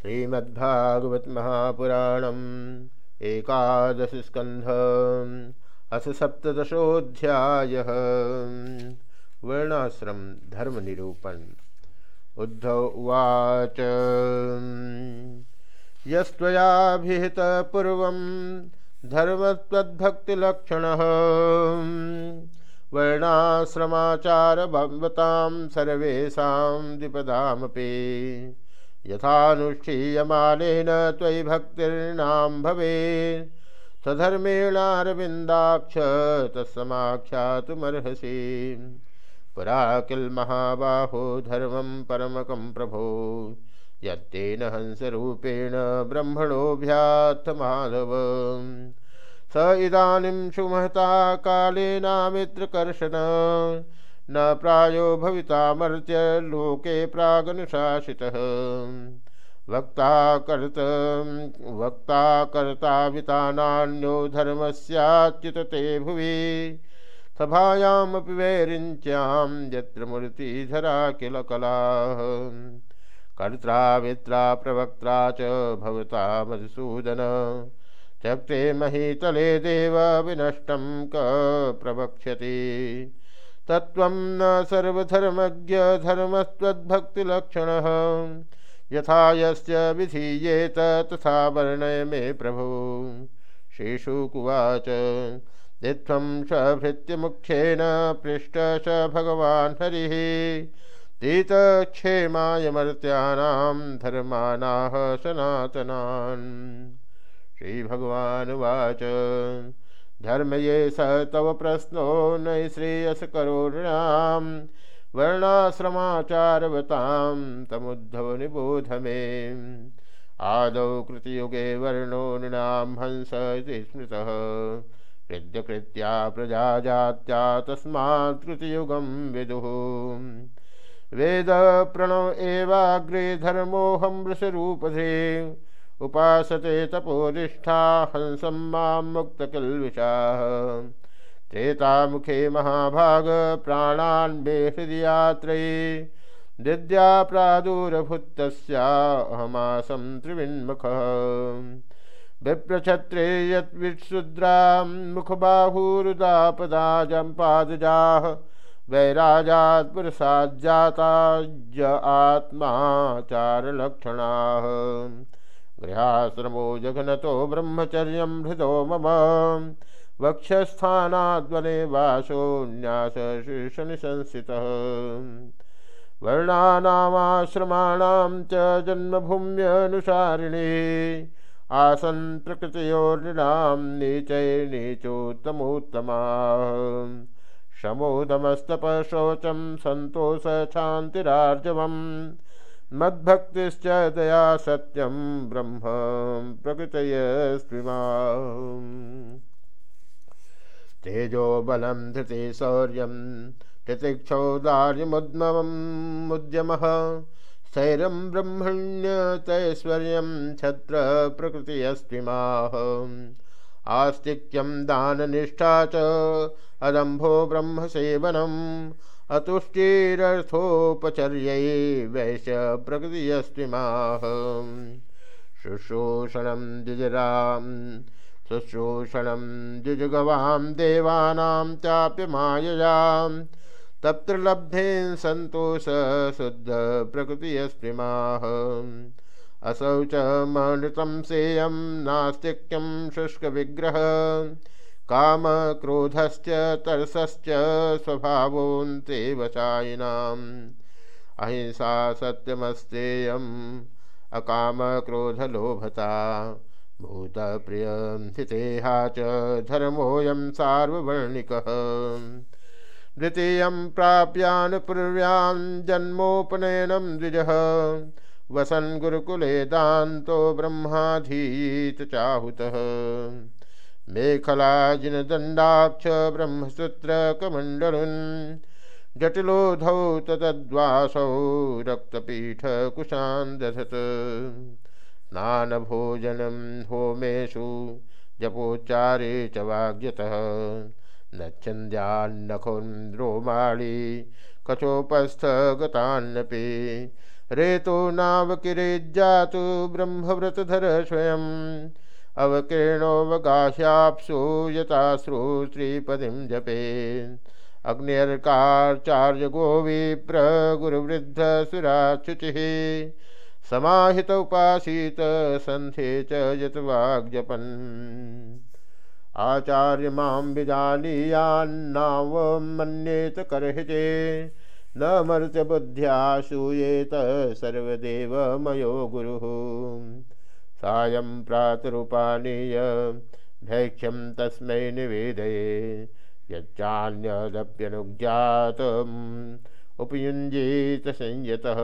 श्रीमद्भागवत महापुराणम एकादश स्कंध अस सप्तशोध्याय वर्णाश्रम धर्म निरूपण उद्धव उवाच। यस्त्वयाभिहित पूर्व धर्मत्वद्भक्तिलक्षण वर्णाश्रमाचार भवतां सर्वेषां द्विपदामपि। यथानुष्ठीयमानेन त्वयि भक्तिर्नाम भवे स्वधर्मेणारविन्दाक्ष तत्समाख्यातुमर्हसि। पुरा किल महाबाहो धर्मं परमकं प्रभो। यत्तेन हंसरूपेण ब्रह्मणोऽभ्यात्थमाधव स इदानीं सुमहता कालेनामित्रकर्षण न प्रायो भवितामर्त्य लोके प्रागनुशासितः। वक्ता कर्त वक्ता कर्ता वितानान्यो धर्मस्याच्युत ते भुवि। सभायामपि वैरिञ्च्यां यत्र मूर्तिधरा किल कलाः। कर्त्रा वित्रा प्रवक्त्रा च भवता मधुसूदन। त्यक्ते महीतले देव विनष्टं क प्रवक्ष्यति। तत्व न सर्वधर्मज्ञ धर्मस्त्वद्भक्तिलक्षणः। यथा यस्य विधीयेत तथा वर्णय मे प्रभु। श्रीशुकुवाच दित्वं सभृत्यमुख्येन पृष्ठ स भगवान् हरिः। तीतक्षेमाय मर्त्यानां धर्मानाः सनातनान्। श्रीभगवानुवाच धर्म ये स तव प्रश्नो न श्रेयस करोणाम वर्णाश्रमाचारवतां तमुद्धव निबोध मे आदौ कृतयुगे वर्णो नृणां हंस इति स्मृतः। कृत्यकृत्या प्रजा जात्या तस्मात् कृतयुगं विदुः। वेद प्रणव एवाग्रे धर्मोऽहं उपासते तपोनिष्ठा हंसं माँ मुक्तकिल्विषाः त्रेतामुखे महाभाग प्राणान् मे हृदयात्रये दिद्या प्रादुरभूतस्याहमासं त्रिविन्मुखः। विप्रक्षत्रे यद्विशुद्रां मुखबाहुरुदापदाजं पादजाः। वैराजात् पुरुषाज्जाता ज आत्मा गृहाश्रमो जघनतो ब्रह्मचर्य हृदो मम। वक्षस्थानाद्वने वासो न्यास शीर्षनिशंसितः वर्णानामाश्रमाणां च जन्मभूम्यनुसारिणी। आसन् प्रकृतयोर्नृणां नीचैर्नीचोत्तमोत्तमाः। शमोदमस्तपशोचं सन्तोषशान्तिरार्जवम् मद्भक्तिश्च दया सत्यं ब्रह्म प्रकृतयस्विमा तेजो बलं धृति शौर्यं तितिक्षौदार्यमुद्ममुद्यमः स्थैर्यं ब्रह्मण्यतैश्वर्यं छत्र प्रकृतियस्विमाः आस्तिक्यं दाननिष्ठा च, अदम्भो ब्रह्मसेवनम्। अतुष्टिरर्थोपचर्यै वैश प्रकृतियस्तिमाह शुश्रूषणं द्विजरां, शुश्रूषणं द्विजुगवां, देवानां चाप्यमाययां तत्र लब्धेन सन्तोषशुद्धप्रकृतियस्तिमाः असौ च मणृतं सेयं नास्तिक्यं शुष्कविग्रह। काम क्रोधश्च तरसश्च स्वभावोऽन्ते वचायिनाम् अहिंसा सत्यमस्तेयम्, अकामक्रोधलोभता। भूतप्रियं स्थितेहा च धर्मोऽयं सार्ववर्णिकः। द्वितीयं प्राप्यानुपूर्व्यां जन्मोपनयनं द्विजः। वसन् गुरुकुले दान्तो ब्रह्माधीत चाहुतः। मेखलाजिनदण्डाक्ष ब्रह्मसूत्रकमण्डलुन् जटिलोधौ ततद्वासौ रक्तपीठकुशान् दधत् स्नानभोजनं होमेषु जपोच्चारे च वाग्यतः। नच्छन्द्यान्नखोन्द्रोमाळी कचोपस्थगतान्नपि। रेतो नावकिरेज्जातु ब्रह्मव्रतधर स्वयं अवकीर्णोवगाह्याप्सु यथाश्रु श्रीपदिं जपे। अग्निर्काचार्य गोविप्र गुरुवृद्ध सुराच्युचिः समाहित उपासीत संथे च यतवाग्जपन्। आचार्य माँ विजानीयान्नावमन्येत करहिते न मर्त बुद्ध्या सूयेत सर्वदेवमयो गुरुः। सायं प्रातरुपानीय भैक्ष्यं तस्मै निवेदये। यच्चान्यदप्यनुज्ञातम् उपयुञ्जीत संयतः